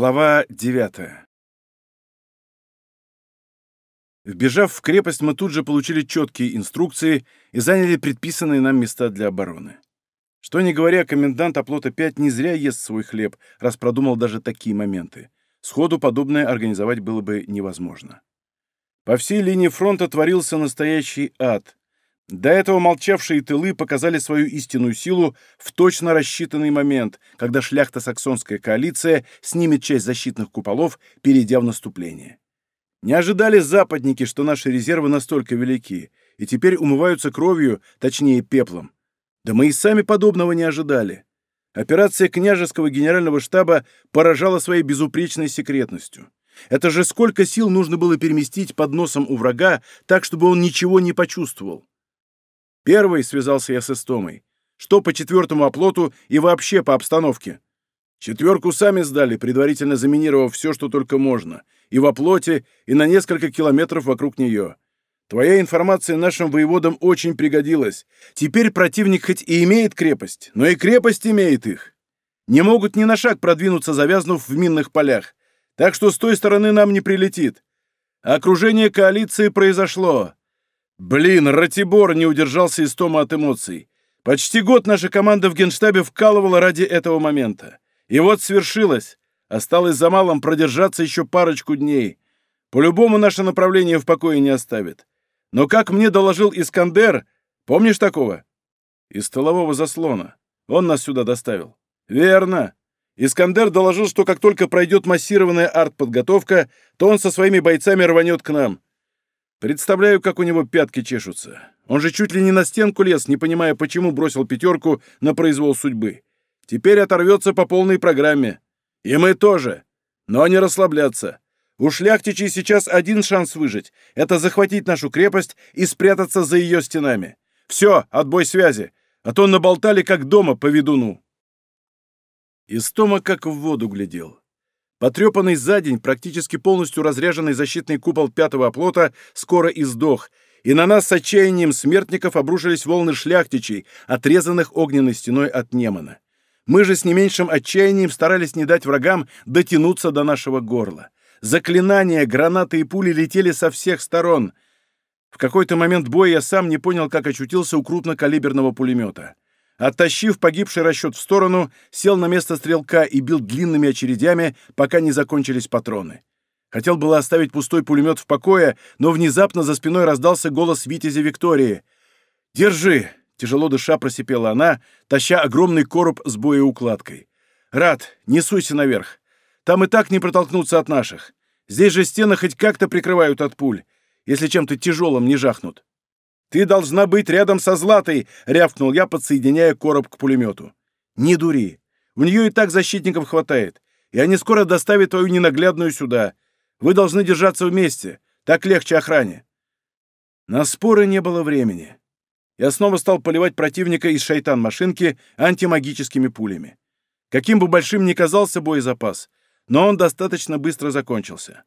Глава девятая. Вбежав в крепость, мы тут же получили четкие инструкции и заняли предписанные нам места для обороны. Что ни говоря, комендант оплота 5 не зря ест свой хлеб, раз продумал даже такие моменты. Сходу подобное организовать было бы невозможно. По всей линии фронта творился настоящий ад. До этого молчавшие тылы показали свою истинную силу в точно рассчитанный момент, когда шляхто-саксонская коалиция снимет часть защитных куполов, перейдя в наступление. Не ожидали западники, что наши резервы настолько велики, и теперь умываются кровью, точнее пеплом. Да мы и сами подобного не ожидали. Операция княжеского генерального штаба поражала своей безупречной секретностью. Это же сколько сил нужно было переместить под носом у врага, так, чтобы он ничего не почувствовал. Первый связался я с Истомой. Что по четвертому оплоту и вообще по обстановке? Четверку сами сдали, предварительно заминировав все, что только можно. И в оплоте, и на несколько километров вокруг нее. Твоя информация нашим воеводам очень пригодилась. Теперь противник хоть и имеет крепость, но и крепость имеет их. Не могут ни на шаг продвинуться, завязнув в минных полях. Так что с той стороны нам не прилетит. Окружение коалиции произошло. Блин, Ратибор не удержался из тома от эмоций. Почти год наша команда в генштабе вкалывала ради этого момента. И вот свершилось. Осталось за малым продержаться еще парочку дней. По-любому наше направление в покое не оставит. Но как мне доложил Искандер, помнишь такого? Из столового заслона. Он нас сюда доставил. Верно. Искандер доложил, что как только пройдет массированная артподготовка, то он со своими бойцами рванет к нам. Представляю, как у него пятки чешутся. Он же чуть ли не на стенку лез, не понимая, почему бросил пятерку на произвол судьбы. Теперь оторвется по полной программе. И мы тоже. Но не расслабляться. У шляхтичей сейчас один шанс выжить — это захватить нашу крепость и спрятаться за ее стенами. Все, отбой связи, а то наболтали как дома по ведуну. Истома как в воду глядел. Потрепанный за день, практически полностью разряженный защитный купол пятого оплота скоро издох, и на нас с отчаянием смертников обрушились волны шляхтичей, отрезанных огненной стеной от Немана. Мы же с не меньшим отчаянием старались не дать врагам дотянуться до нашего горла. Заклинания, гранаты и пули летели со всех сторон. В какой-то момент боя я сам не понял, как очутился у крупнокалиберного пулемета. Оттащив погибший расчет в сторону, сел на место стрелка и бил длинными очередями, пока не закончились патроны. Хотел было оставить пустой пулемет в покое, но внезапно за спиной раздался голос Витязя Виктории. «Держи!» — тяжело дыша просипела она, таща огромный короб с боеукладкой. «Рад, не суйся наверх. Там и так не протолкнуться от наших. Здесь же стены хоть как-то прикрывают от пуль, если чем-то тяжелым не жахнут». «Ты должна быть рядом со Златой!» — рявкнул я, подсоединяя короб к пулемету. «Не дури. У нее и так защитников хватает, и они скоро доставят твою ненаглядную сюда. Вы должны держаться вместе. Так легче охране». На споры не было времени. Я снова стал поливать противника из шайтан-машинки антимагическими пулями. Каким бы большим ни казался боезапас, но он достаточно быстро закончился.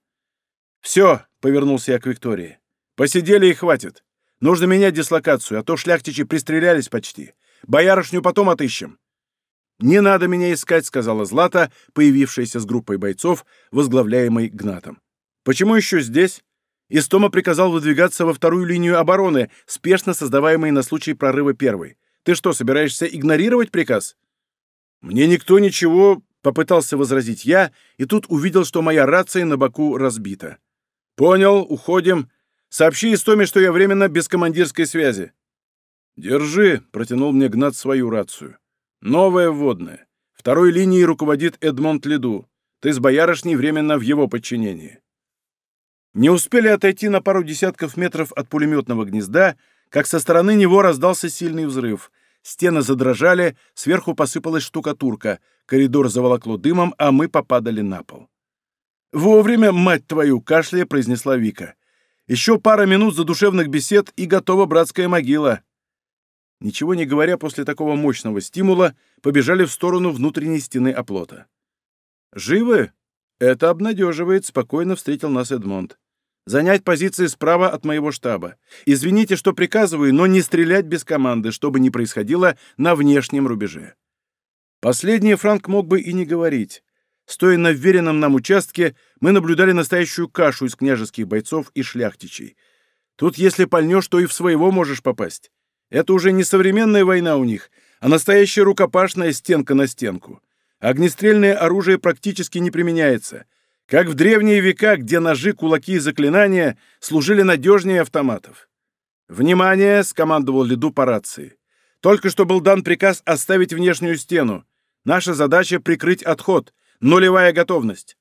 «Все», — повернулся я к Виктории, — «посидели и хватит. Нужно менять дислокацию, а то шляхтичи пристрелялись почти. Боярышню потом отыщем». «Не надо меня искать», — сказала Злата, появившаяся с группой бойцов, возглавляемой Гнатом. «Почему еще здесь?» Истома приказал выдвигаться во вторую линию обороны, спешно создаваемой на случай прорыва первой. Ты что, собираешься игнорировать приказ? Мне никто ничего, попытался возразить я, и тут увидел, что моя рация на боку разбита. Понял, уходим. Сообщи Истоме, что я временно без командирской связи». «Держи», — протянул мне Гнат свою рацию. «Новая вводная. Второй линией руководит Эдмонд Леду. Ты с боярышней временно в его подчинении». Не успели отойти на пару десятков метров от пулеметного гнезда, как со стороны него раздался сильный взрыв. Стены задрожали, сверху посыпалась штукатурка, коридор заволокло дымом, а мы попадали на пол. «Вовремя, мать твою!» — кашляя произнесла Вика. Еще пара минут задушевных бесед и готова братская могила. Ничего не говоря после такого мощного стимула, побежали в сторону внутренней стены оплота. «Живы?» «Это обнадеживает», — спокойно встретил нас Эдмонд. «Занять позиции справа от моего штаба. Извините, что приказываю, но не стрелять без команды, что бы ни происходило на внешнем рубеже». Последнее Франк мог бы и не говорить. Стоя на вверенном нам участке, мы наблюдали настоящую кашу из княжеских бойцов и шляхтичей. Тут, если пальнешь, то и в своего можешь попасть. Это уже не современная война у них, а настоящая рукопашная стенка на стенку. Огнестрельное оружие практически не применяется, как в древние века, где ножи, кулаки и заклинания служили надежнее автоматов. «Внимание!» — скомандовал Лиду по рации. «Только что был дан приказ оставить внешнюю стену. Наша задача — прикрыть отход. Нулевая готовность!»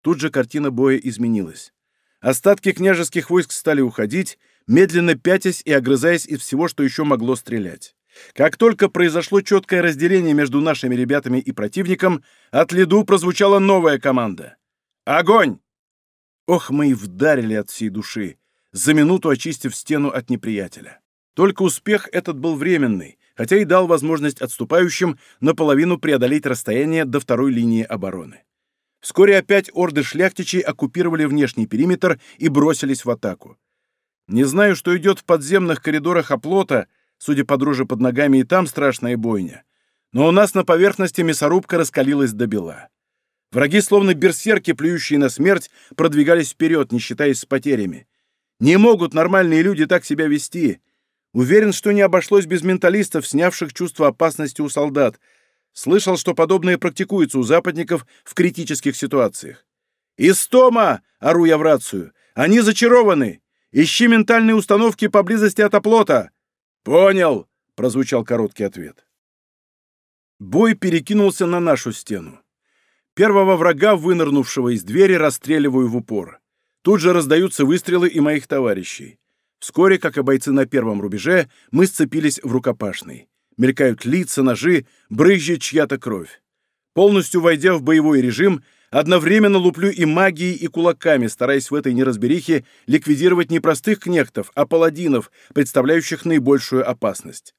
Тут же картина боя изменилась. Остатки княжеских войск стали уходить, медленно пятясь и огрызаясь из всего, что еще могло стрелять. Как только произошло четкое разделение между нашими ребятами и противником, от лиду прозвучала новая команда. «Огонь!» Ох, мы и вдарили от всей души, за минуту очистив стену от неприятеля. Только успех этот был временный, хотя и дал возможность отступающим наполовину преодолеть расстояние до второй линии обороны. Вскоре опять орды шляхтичей оккупировали внешний периметр и бросились в атаку. Не знаю, что идет в подземных коридорах оплота, судя по дрожи под ногами, и там страшная бойня. Но у нас на поверхности мясорубка раскалилась до бела. Враги, словно берсерки, плюющие на смерть, продвигались вперед, не считаясь с потерями. Не могут нормальные люди так себя вести. Уверен, что не обошлось без менталистов, снявших чувство опасности у солдат, Слышал, что подобное практикуется у западников в критических ситуациях. «Истома!» — ору я в рацию. «Они зачарованы! Ищи ментальные установки поблизости от оплота!» «Понял!» — прозвучал короткий ответ. Бой перекинулся на нашу стену. Первого врага, вынырнувшего из двери, расстреливаю в упор. Тут же раздаются выстрелы и моих товарищей. Вскоре, как и бойцы на первом рубеже, мы сцепились в рукопашный мелькают лица, ножи, брызжет чья-то кровь. Полностью войдя в боевой режим, одновременно луплю и магией, и кулаками, стараясь в этой неразберихе ликвидировать не простых кнехтов, а паладинов, представляющих наибольшую опасность.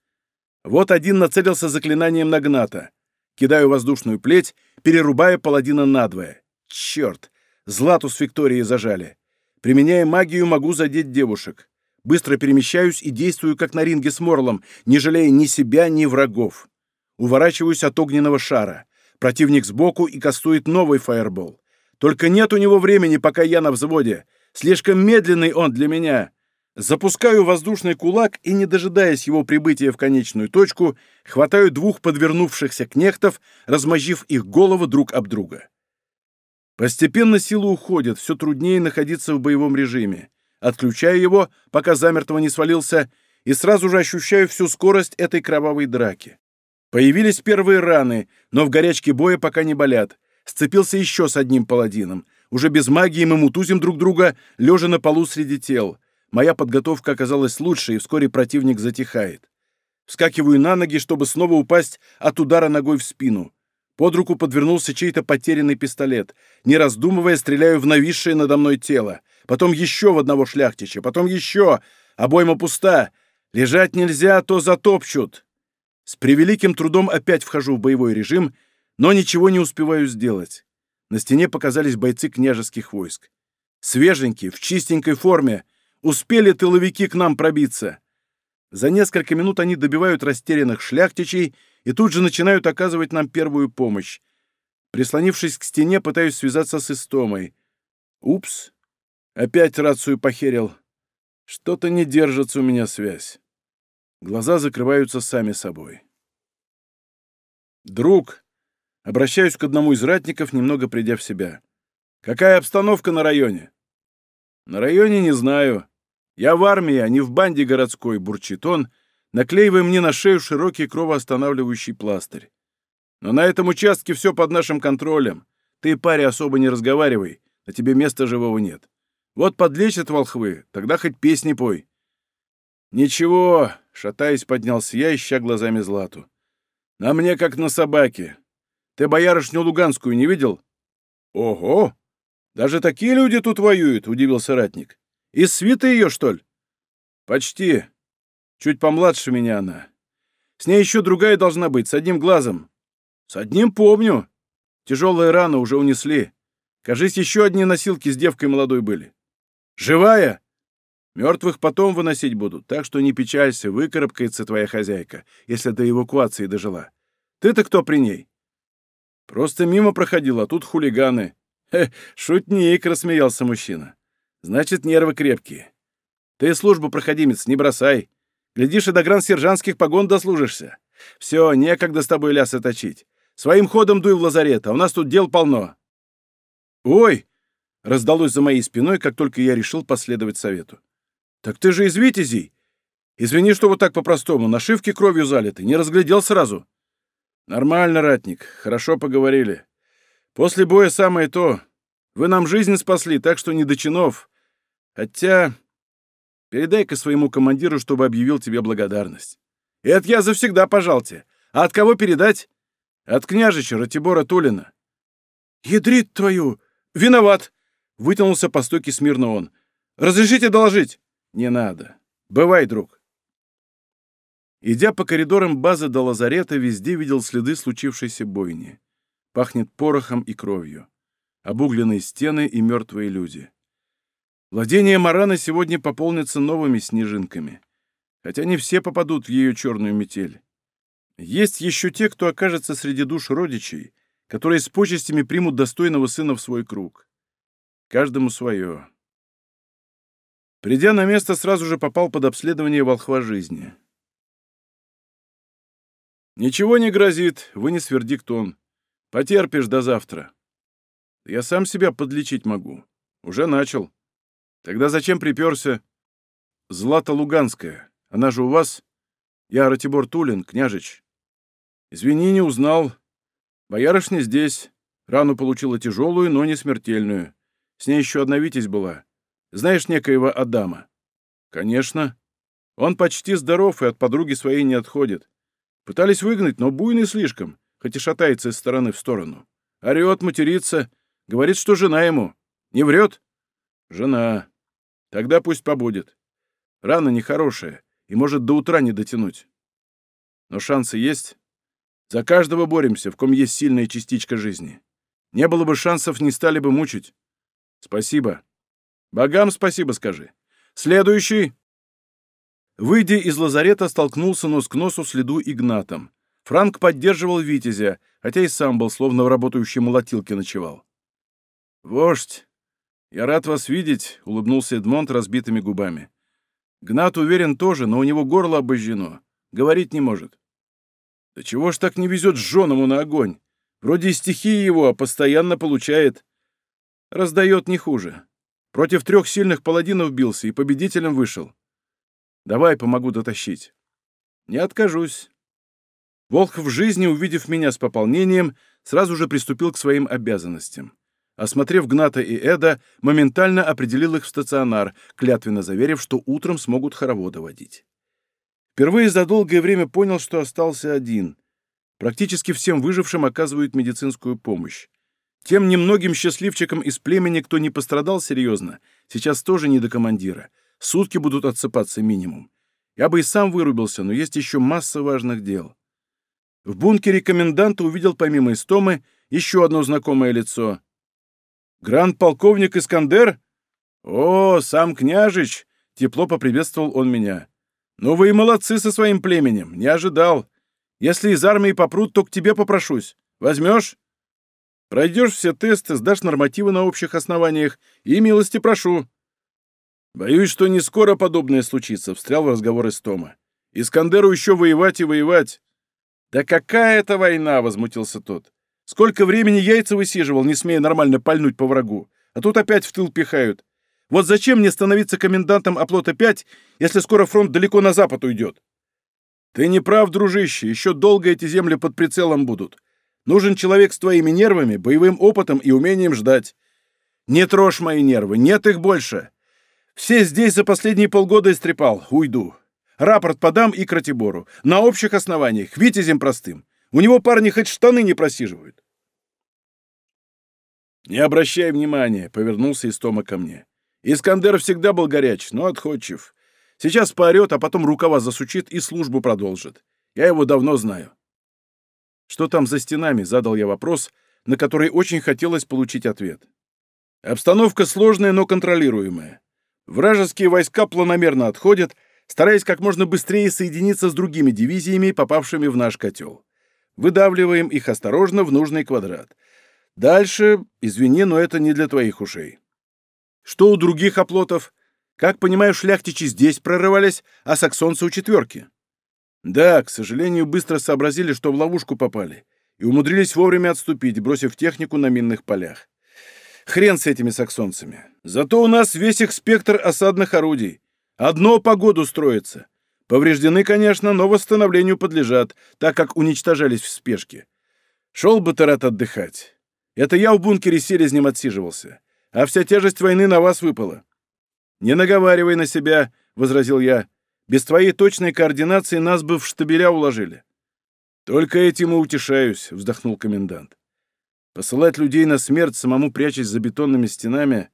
Вот один нацелился заклинанием на Гната. Кидаю воздушную плеть, перерубая паладина надвое. Черт! Злату с Викторией зажали. Применяя магию, могу задеть девушек. Быстро перемещаюсь и действую, как на ринге с Морлом, не жалея ни себя, ни врагов. Уворачиваюсь от огненного шара. Противник сбоку и кастует новый фаербол. Только нет у него времени, пока я на взводе. Слишком медленный он для меня. Запускаю воздушный кулак и, не дожидаясь его прибытия в конечную точку, хватаю двух подвернувшихся кнехтов, размозжив их головы друг об друга. Постепенно силы уходят, все труднее находиться в боевом режиме отключаю его, пока замертво не свалился, и сразу же ощущаю всю скорость этой кровавой драки. Появились первые раны, но в горячке боя пока не болят. Сцепился еще с одним паладином. Уже без магии мы мутузим друг друга, лежа на полу среди тел. Моя подготовка оказалась лучше, и вскоре противник затихает. Вскакиваю на ноги, чтобы снова упасть от удара ногой в спину. Под руку подвернулся чей-то потерянный пистолет. Не раздумывая, стреляю в нависшее надо мной тело потом еще в одного шляхтича, потом еще. Обойма пуста. Лежать нельзя, а то затопчут. С превеликим трудом опять вхожу в боевой режим, но ничего не успеваю сделать. На стене показались бойцы княжеских войск. Свеженькие, в чистенькой форме. Успели тыловики к нам пробиться. За несколько минут они добивают растерянных шляхтичей и тут же начинают оказывать нам первую помощь. Прислонившись к стене, пытаюсь связаться с Истомой. Упс, Опять рацию похерил. Что-то не держится у меня связь. Глаза закрываются сами собой. «Друг!» Обращаюсь к одному из ратников, немного придя в себя. «Какая обстановка на районе?» «На районе не знаю. Я в армии, а не в банде городской», — бурчит он, наклеивая мне на шею широкий кровоостанавливающий пластырь. «Но на этом участке все под нашим контролем. Ты, паре, особо не разговаривай, на тебе места живого нет. Вот подлечат волхвы, тогда хоть песни пой. Ничего, шатаясь, поднялся я, ища глазами Злату. На мне как на собаке. Ты боярышню Луганскую не видел? Ого! Даже такие люди тут воюют, удивился ратник. Из свиты ее, что ли? Почти. Чуть помладше меня она. С ней еще другая должна быть, с одним глазом. С одним помню. Тяжелые раны уже унесли. Кажись, еще одни носилки с девкой молодой были. Живая? Мертвых потом выносить будут, так что не печалься, выкарабкается твоя хозяйка, если до эвакуации дожила. Ты-то кто при ней? Просто мимо проходил, а тут хулиганы. Хе, шутник, рассмеялся мужчина. Значит, нервы крепкие. Ты службу, проходимец, не бросай. Глядишь, и до гран-сержантских погон дослужишься. Все, некогда с тобой лясы точить. Своим ходом дуй в лазарет, а у нас тут дел полно. Ой! Раздалось за моей спиной, как только я решил последовать совету. Так ты же из Витязей. Извини, что вот так по-простому, нашивки кровью залиты, не разглядел сразу. Нормально, ратник, хорошо поговорили. После боя самое то. Вы нам жизнь спасли, так что не до чинов. Хотя... Передай-ка своему командиру, чтобы объявил тебе благодарность. Это я завсегда пожалте. А от кого передать? От княжича Ратибора Тулина. Ядрит твою! Виноват! Вытянулся по стойке смирно он. Разрешите доложить? Не надо. Бывай, друг. Идя по коридорам базы до лазарета, везде видел следы случившейся бойни. Пахнет порохом и кровью. Обугленные стены и мертвые люди. Владение Марана сегодня пополнится новыми снежинками. Хотя не все попадут в ее черную метель. Есть еще те, кто окажется среди душ родичей, которые с почестями примут достойного сына в свой круг. Каждому свое. Придя на место, сразу же попал под обследование волхва жизни. «Ничего не грозит», — вынес вердикт он. «Потерпишь до завтра». «Я сам себя подлечить могу. Уже начал. Тогда зачем приперся?» «Злата Луганская. Она же у вас?» «Я Ратибор Тулин, княжич». «Извини, не узнал. Боярышня здесь. Рану получила тяжелую, но не смертельную. С ней еще одна Витязь была. Знаешь некоего Адама?» «Конечно. Он почти здоров и от подруги своей не отходит. Пытались выгнать, но буйный слишком, хоть и шатается из стороны в сторону. Орет, матерится, говорит, что жена ему. Не врет? Жена. Тогда пусть побудет. Рана нехорошая и может до утра не дотянуть. Но шансы есть. За каждого боремся, в ком есть сильная частичка жизни. Не было бы шансов, не стали бы мучить. Спасибо. Богам спасибо скажи. Следующий. Выйдя из лазарета, столкнулся нос к носу с леду Игнатом. Франк поддерживал Витязя, хотя и сам был словно в работающей молотилке ночевал. «Вождь, я рад вас видеть», — улыбнулся Эдмонд разбитыми губами. «Гнат уверен тоже, но у него горло обожжено. Говорить не может». «Да чего ж так не везет жженому на огонь? Вроде и стихии его, а постоянно получает. Раздает не хуже. Против трех сильных паладинов бился и победителем вышел. Давай, помогу дотащить. Не откажусь. Волх в жизни, увидев меня с пополнением, сразу же приступил к своим обязанностям. Осмотрев Гната и Эда, моментально определил их в стационар, клятвенно заверив, что утром смогут хороводы водить. Впервые за долгое время понял, что остался один. Практически всем выжившим оказывают медицинскую помощь. Тем немногим счастливчикам из племени, кто не пострадал серьезно, сейчас тоже не до командира — Сутки будут отсыпаться минимум. Я бы и сам вырубился, но есть еще масса важных дел. В бункере коменданта увидел помимо Истомы еще одно знакомое лицо. «Гранд-полковник Искандер? О, сам княжич!» — тепло поприветствовал он меня. «Ну вы и молодцы со своим племенем, не ожидал. Если из армии попрут, то к тебе попрошусь. Возьмешь?» Пройдешь все тесты, сдашь нормативы на общих основаниях и милости прошу. «Боюсь, что не скоро подобное случится», — встрял в разговор Истома. «Искандеру еще воевать и воевать». «Да какая это война?» — возмутился тот. «Сколько времени яйца высиживал, не смея нормально пальнуть по врагу, а тут опять в тыл пихают. Вот зачем мне становиться комендантом оплота-5, если скоро фронт далеко на запад уйдет?» «Ты не прав, дружище, еще долго эти земли под прицелом будут. Нужен человек с твоими нервами, боевым опытом и умением ждать. Не трожь мои нервы, нет их больше. Все здесь за последние полгода истрепал. Уйду. Рапорт подам и Кратибору. На общих основаниях. Витязем простым. У него парни хоть штаны не просиживают. «Не обращай внимания», — повернулся Истома ко мне. «Искандер всегда был горяч, но отходчив. Сейчас поорет, а потом рукава засучит и службу продолжит. Я его давно знаю». «Что там за стенами?» — задал я вопрос, на который очень хотелось получить ответ. «Обстановка сложная, но контролируемая. Вражеские войска планомерно отходят, стараясь как можно быстрее соединиться с другими дивизиями, попавшими в наш котел. Выдавливаем их осторожно в нужный квадрат. Дальше, извини, но это не для твоих ушей. Что у других оплотов? Как понимаю, шляхтичи здесь прорывались, а саксонцы у четверки. Да, к сожалению, быстро сообразили, что в ловушку попали, и умудрились вовремя отступить, бросив технику на минных полях. Хрен с этими саксонцами. Зато у нас весь их спектр осадных орудий. Одно погоду строится. Повреждены, конечно, но восстановлению подлежат, так как уничтожались в спешке. Шел бы ты рад отдыхать. Это я в бункере селезнем отсиживался, а вся тяжесть войны на вас выпала. «Не наговаривай на себя», — возразил я. «Без твоей точной координации нас бы в штабеля уложили». «Только этим и утешаюсь», — вздохнул комендант. «Посылать людей на смерть, самому прячась за бетонными стенами...»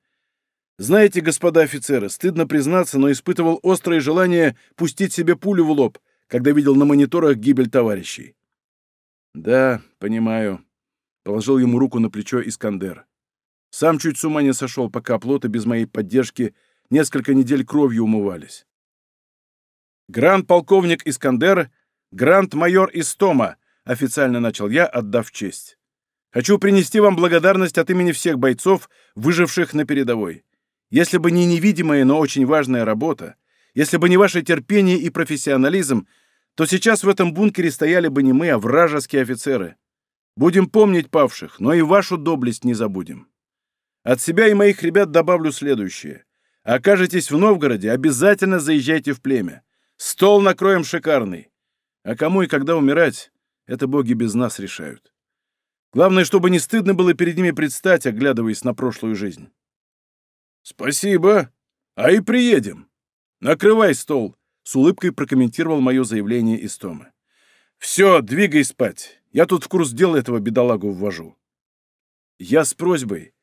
Знаете, господа офицеры, стыдно признаться, но испытывал острое желание пустить себе пулю в лоб, когда видел на мониторах гибель товарищей. «Да, понимаю», — положил ему руку на плечо Искандер. «Сам чуть с ума не сошел, пока оплоты без моей поддержки несколько недель кровью умывались. «Гранд-полковник Искандер, гранд-майор Истома», — официально начал я, отдав честь. «Хочу принести вам благодарность от имени всех бойцов, выживших на передовой. Если бы не невидимая, но очень важная работа, если бы не ваше терпение и профессионализм, то сейчас в этом бункере стояли бы не мы, а вражеские офицеры. Будем помнить павших, но и вашу доблесть не забудем. От себя и моих ребят добавлю следующее. Окажетесь в Новгороде, обязательно заезжайте в племя. Стол накроем шикарный. А кому и когда умирать, это боги без нас решают. Главное, чтобы не стыдно было перед ними предстать, оглядываясь на прошлую жизнь. «Спасибо. А и приедем. Накрывай стол», — с улыбкой прокомментировал мое заявление из Тома. «Все, двигай спать. Я тут в курс дела этого бедолагу ввожу». Я с просьбой.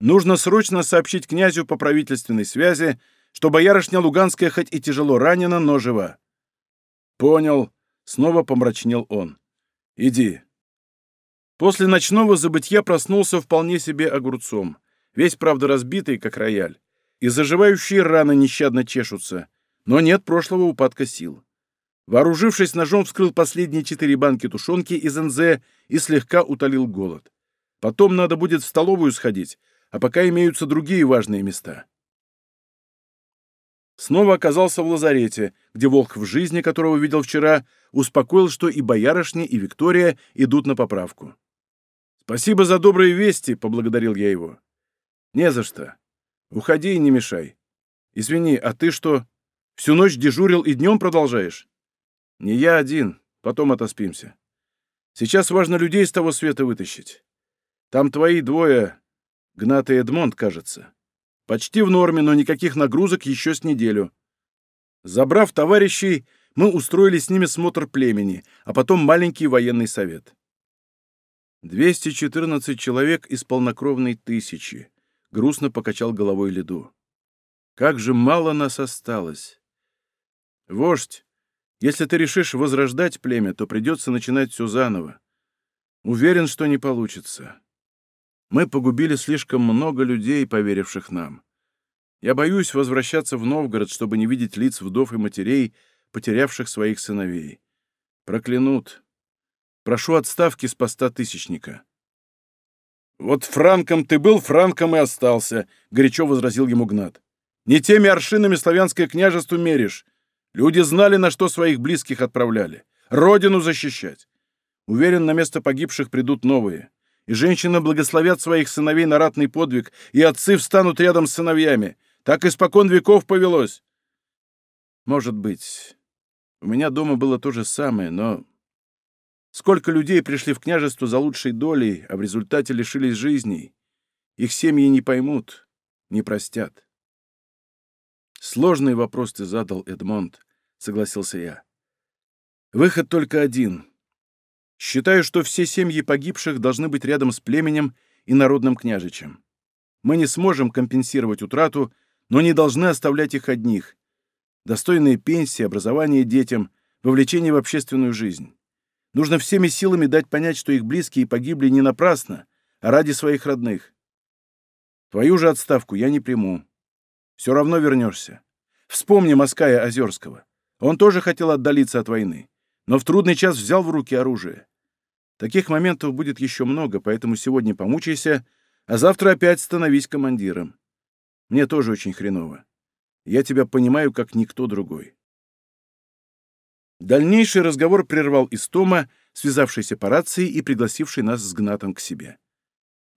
Нужно срочно сообщить князю по правительственной связи, что боярышня Луганская хоть и тяжело ранена, но жива. Понял. Снова помрачнел он. Иди. После ночного забытья проснулся вполне себе огурцом. Весь, правда, разбитый, как рояль. И заживающие раны нещадно чешутся. Но нет прошлого упадка сил. Вооружившись ножом, вскрыл последние четыре банки тушенки из НЗ и слегка утолил голод. Потом надо будет в столовую сходить, а пока имеются другие важные места. Снова оказался в лазарете, где волк в жизни, которого видел вчера, успокоил, что и боярышня, и Виктория идут на поправку. «Спасибо за добрые вести», — поблагодарил я его. «Не за что. Уходи и не мешай. Извини, а ты что, всю ночь дежурил и днем продолжаешь?» «Не я один, потом отоспимся. Сейчас важно людей с того света вытащить. Там твои двое, Гнат и Эдмонд, кажется. Почти в норме, но никаких нагрузок еще с неделю. Забрав товарищей, мы устроили с ними смотр племени, а потом маленький военный совет. 214 человек из полнокровной тысячи. Грустно покачал головой Лиду. Как же мало нас осталось. Вождь, если ты решишь возрождать племя, то придется начинать все заново. Уверен, что не получится. Мы погубили слишком много людей, поверивших нам. Я боюсь возвращаться в Новгород, чтобы не видеть лиц вдов и матерей, потерявших своих сыновей. Проклянут. Прошу отставки с поста тысячника». «Вот франком ты был, франком и остался», — горячо возразил ему Гнат. «Не теми аршинами славянское княжество меришь. Люди знали, на что своих близких отправляли. Родину защищать. Уверен, на место погибших придут новые и женщины благословят своих сыновей на ратный подвиг, и отцы встанут рядом с сыновьями. Так испокон веков повелось. Может быть. У меня дома было то же самое, но... Сколько людей пришли в княжество за лучшей долей, а в результате лишились жизней. Их семьи не поймут, не простят. Сложный вопрос ты задал, Эдмонд, согласился я. Выход только один Считаю, что все семьи погибших должны быть рядом с племенем и народным княжичем. Мы не сможем компенсировать утрату, но не должны оставлять их одних. Достойные пенсии, образование детям, вовлечение в общественную жизнь. Нужно всеми силами дать понять, что их близкие погибли не напрасно, а ради своих родных. Твою же отставку я не приму. Все равно вернешься. Вспомни Маская Озерского. Он тоже хотел отдалиться от войны, но в трудный час взял в руки оружие. Таких моментов будет еще много, поэтому сегодня помучайся, а завтра опять становись командиром. Мне тоже очень хреново. Я тебя понимаю, как никто другой. Дальнейший разговор прервал Истома, связавшийся по рации и пригласивший нас с Гнатом к себе.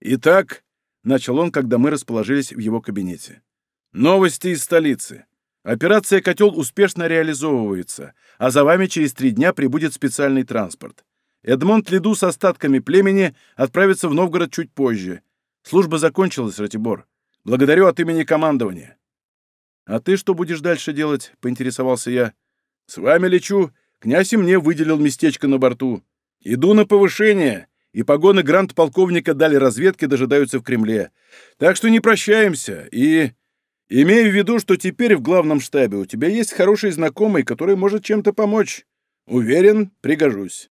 «Итак», — начал он, когда мы расположились в его кабинете, — «новости из столицы. Операция «Котел» успешно реализовывается, а за вами через три дня прибудет специальный транспорт. Эдмонд Лиду с остатками племени отправится в Новгород чуть позже. Служба закончилась, Ратибор. Благодарю от имени командования». «А ты что будешь дальше делать?» — поинтересовался я. «С вами лечу. Князь и мне выделил местечко на борту. Иду на повышение, и погоны грант-полковника дали разведке дожидаются в Кремле. Так что не прощаемся. И имею в виду, что теперь в главном штабе у тебя есть хороший знакомый, который может чем-то помочь. Уверен, пригожусь».